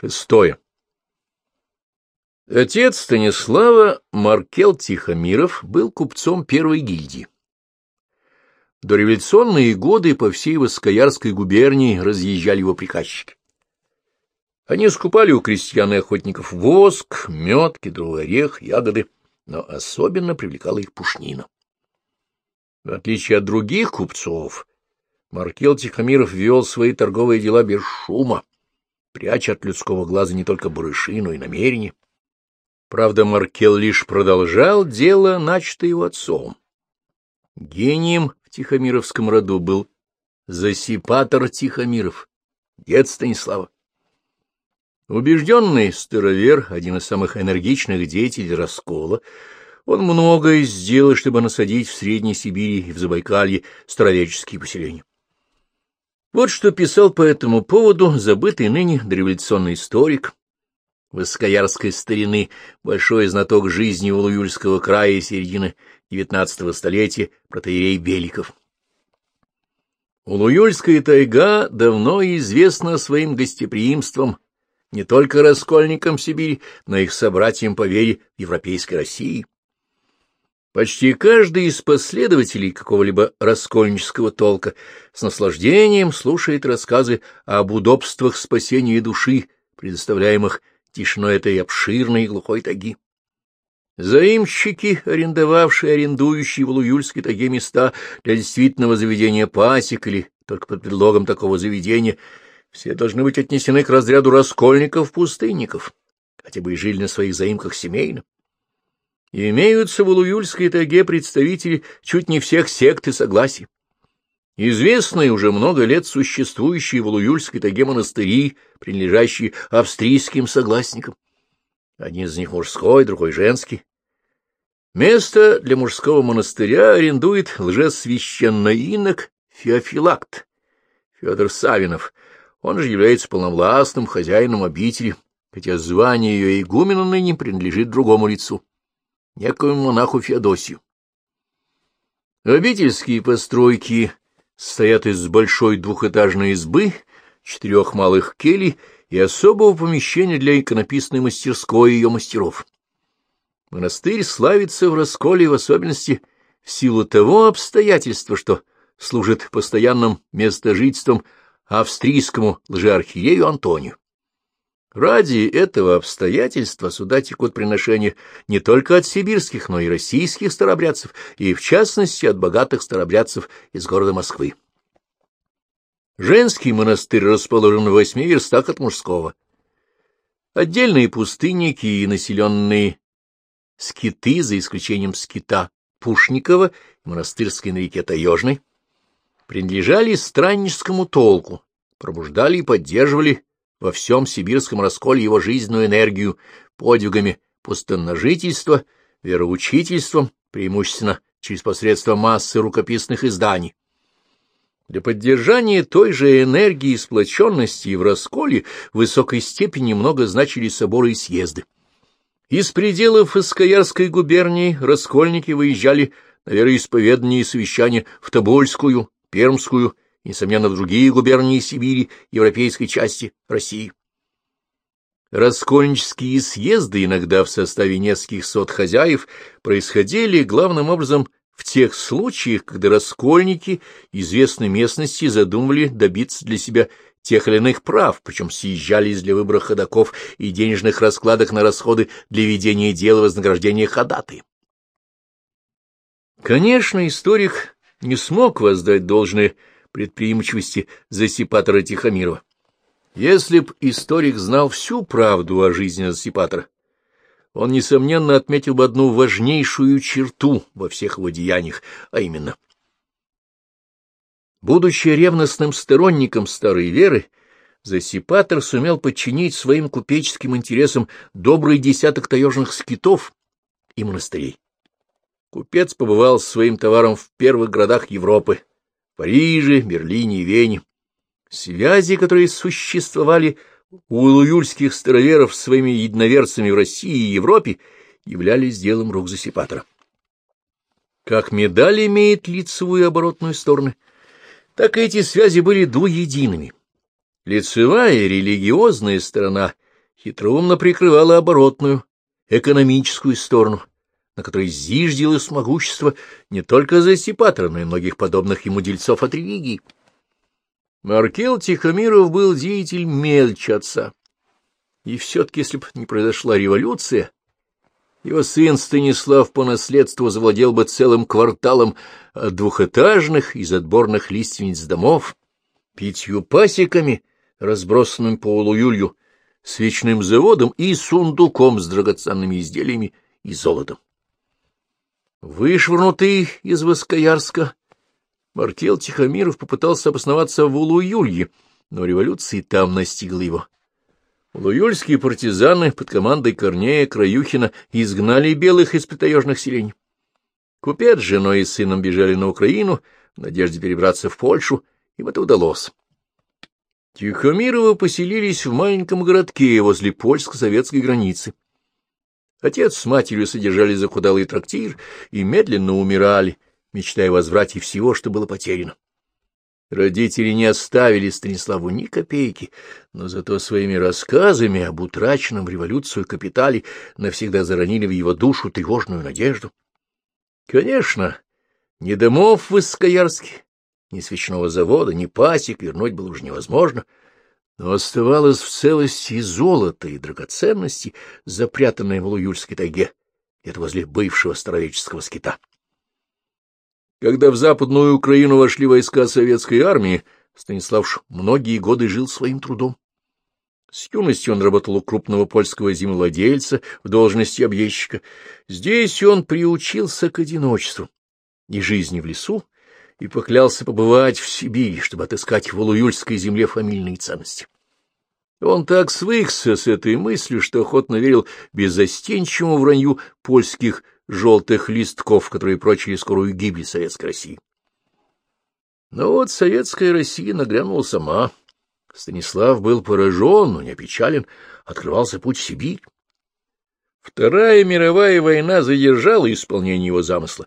Шестое. Отец Станислава Маркел Тихомиров был купцом первой гильдии. До революционные годы по всей Воскоярской губернии разъезжали его приказчики. Они скупали у крестьян и охотников воск, мед, кедровый орех, ягоды, но особенно привлекала их пушнина. В отличие от других купцов, Маркел Тихомиров вел свои торговые дела без шума, пряча от людского глаза не только барыши, но и намерения. Правда, Маркел лишь продолжал дело, начатое его отцом. Гением в Тихомировском роду был засипатор Тихомиров, дед Станислава. Убежденный старовер, один из самых энергичных деятелей раскола, он многое сделал, чтобы насадить в Средней Сибири и в Забайкалье старовеческие поселения. Вот что писал по этому поводу забытый ныне дореволюционный историк, Воскоярской старины, большой знаток жизни Улуюльского края середины XIX столетия, протеерей Беликов. Улуюльская тайга давно известна своим гостеприимством не только раскольникам Сибири, но и их собратьям по вере европейской России. Почти каждый из последователей какого-либо раскольнического толка с наслаждением слушает рассказы об удобствах спасения души, предоставляемых тишиной этой обширной глухой таги. Заимщики, арендовавшие арендующие в Луюльской таге места для действительного заведения пасек или только под предлогом такого заведения, все должны быть отнесены к разряду раскольников-пустынников, хотя бы и жили на своих заимках семейно. Имеются в Улуюльской таге представители чуть не всех сект и согласий. Известные уже много лет существующие в Улуюльской таге монастыри, принадлежащие австрийским согласникам. Один из них мужской, другой женский. Место для мужского монастыря арендует лжесвященноинок Феофилакт Федор Савинов, он же является полновластным хозяином обители, хотя звание ее игумена ныне принадлежит другому лицу, некоему монаху Феодосию. Обительские постройки состоят из большой двухэтажной избы, четырех малых келей и особого помещения для иконописной мастерской ее мастеров. Монастырь славится в Расколе в особенности в силу того обстоятельства, что служит постоянным местожительством австрийскому лжеархиею Антонию. Ради этого обстоятельства сюда текут приношения не только от сибирских, но и российских старобрядцев, и, в частности, от богатых старобрядцев из города Москвы. Женский монастырь расположен в восьми верстах от мужского. Отдельные пустынники и населенные скиты, за исключением скита Пушникова монастырской на реке Таежной, принадлежали странническому толку, пробуждали и поддерживали во всем сибирском расколе его жизненную энергию подвигами пустынножительства, вероучительством, преимущественно через посредство массы рукописных изданий. Для поддержания той же энергии и сплоченности в расколе в высокой степени много значили соборы и съезды. Из пределов Искаярской губернии раскольники выезжали на вероисповедание и совещания в Тобольскую, Пермскую несомненно, в другие губернии Сибири, европейской части России. Раскольнические съезды, иногда в составе нескольких сот хозяев, происходили главным образом в тех случаях, когда раскольники известной местности задумывали добиться для себя тех или иных прав, причем съезжались для выбора ходаков и денежных раскладок на расходы для ведения дела вознаграждения ходаты. Конечно, историк не смог воздать должное предприимчивости Засипатора Тихомирова. Если б историк знал всю правду о жизни Засипатора, он, несомненно, отметил бы одну важнейшую черту во всех его деяниях, а именно. Будучи ревностным сторонником старой веры, Засипатор сумел подчинить своим купеческим интересам добрый десяток таежных скитов и монастырей. Купец побывал своим товаром в первых городах Европы — Париже, Берлине и Вене. Связи, которые существовали у луюльских староверов с своими единоверцами в России и Европе, являлись делом рук засипатора. Как медаль имеет лицевую и оборотную стороны, так и эти связи были двуедиными. Лицевая религиозная сторона хитроумно прикрывала оборотную, экономическую сторону, на которой зиждилось могущество не только Застипатора, но и многих подобных ему дельцов от религии. Маркел Тихомиров был деятель мельче отца. И все-таки, если бы не произошла революция, его сын Станислав по наследству завладел бы целым кварталом двухэтажных из отборных лиственниц домов, пятью пасеками, разбросанным по Улуюлью, свечным заводом и сундуком с драгоценными изделиями и золотом. Вышвырнутый из Воскоярска, Маркел Тихомиров попытался обосноваться в Улуюлье, но революция там настигла его. Улуюльские партизаны под командой Корнея Краюхина изгнали белых из притаежных селений. Купец с женой и сыном бежали на Украину в надежде перебраться в Польшу, им это удалось. Тихомировы поселились в маленьком городке возле польско-советской границы. Отец с матерью содержали захудалый трактир и медленно умирали, мечтая о возврате всего, что было потеряно. Родители не оставили Станиславу ни копейки, но зато своими рассказами об утраченном революцию капитале навсегда заронили в его душу тревожную надежду. Конечно, ни домов в Искоярске, ни свечного завода, ни пасек вернуть было уже невозможно — но оставалось в целости золото и драгоценности, запрятанные в Луюльской тайге, это возле бывшего старовеческого скита. Когда в Западную Украину вошли войска советской армии, Станислав многие годы жил своим трудом. С юности он работал у крупного польского землевладельца в должности объездчика. Здесь он приучился к одиночеству и жизни в лесу, и поклялся побывать в Сибири, чтобы отыскать в Улуюльской земле фамильные ценности. Он так свыкся с этой мыслью, что охотно верил беззастенчивому вранью польских желтых листков, которые прочили скорую гибель Советской России. Но вот Советская Россия нагрянула сама. Станислав был поражен, но не опечален, открывался путь в Сибирь. Вторая мировая война задержала исполнение его замысла,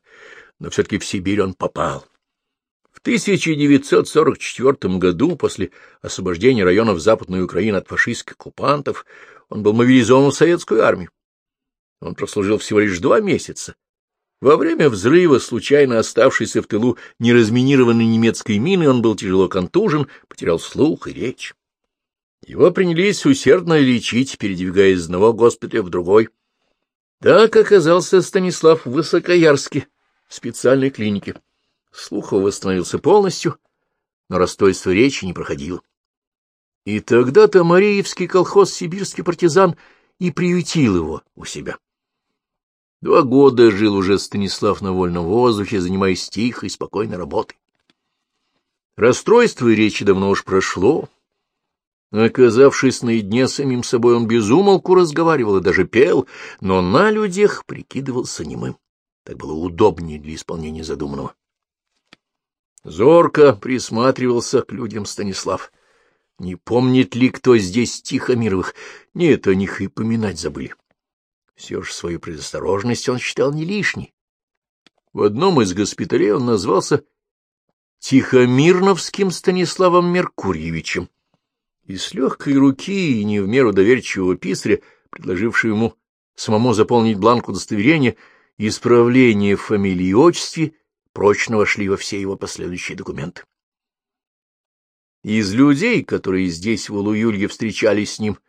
но все-таки в Сибирь он попал. 1944 году, после освобождения районов Западной Украины от фашистских оккупантов, он был мобилизован в советскую армию. Он прослужил всего лишь два месяца. Во время взрыва, случайно оставшейся в тылу неразминированной немецкой мины, он был тяжело контужен, потерял слух и речь. Его принялись усердно лечить, передвигая из одного госпиталя в другой. Так оказался Станислав в Высокоярске, в специальной клинике. Слух восстановился полностью, но расстройство речи не проходило. И тогда-то Мареевский колхоз «Сибирский партизан» и приютил его у себя. Два года жил уже Станислав на вольном воздухе, занимаясь тихой, спокойной работой. Расстройство речи давно уж прошло. Оказавшись наедине с самим собой, он безумолку разговаривал и даже пел, но на людях прикидывался немым. Так было удобнее для исполнения задуманного. Зорко присматривался к людям Станислав. Не помнит ли кто здесь Тихомировых? Нет, о них и поминать забыли. Все же свою предосторожность он считал не лишней. В одном из госпиталей он назвался Тихомирновским Станиславом Меркурьевичем. И с легкой руки и не в меру доверчивого писаря, предложившего ему самому заполнить бланк удостоверения, исправление фамилии и отчестве прочно вошли во все его последующие документы. Из людей, которые здесь, в Улуюлье, встречались с ним,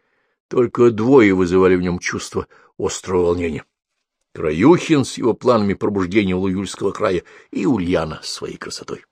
только двое вызывали в нем чувство острого волнения. Краюхин с его планами пробуждения Улуюльского края и Ульяна с своей красотой.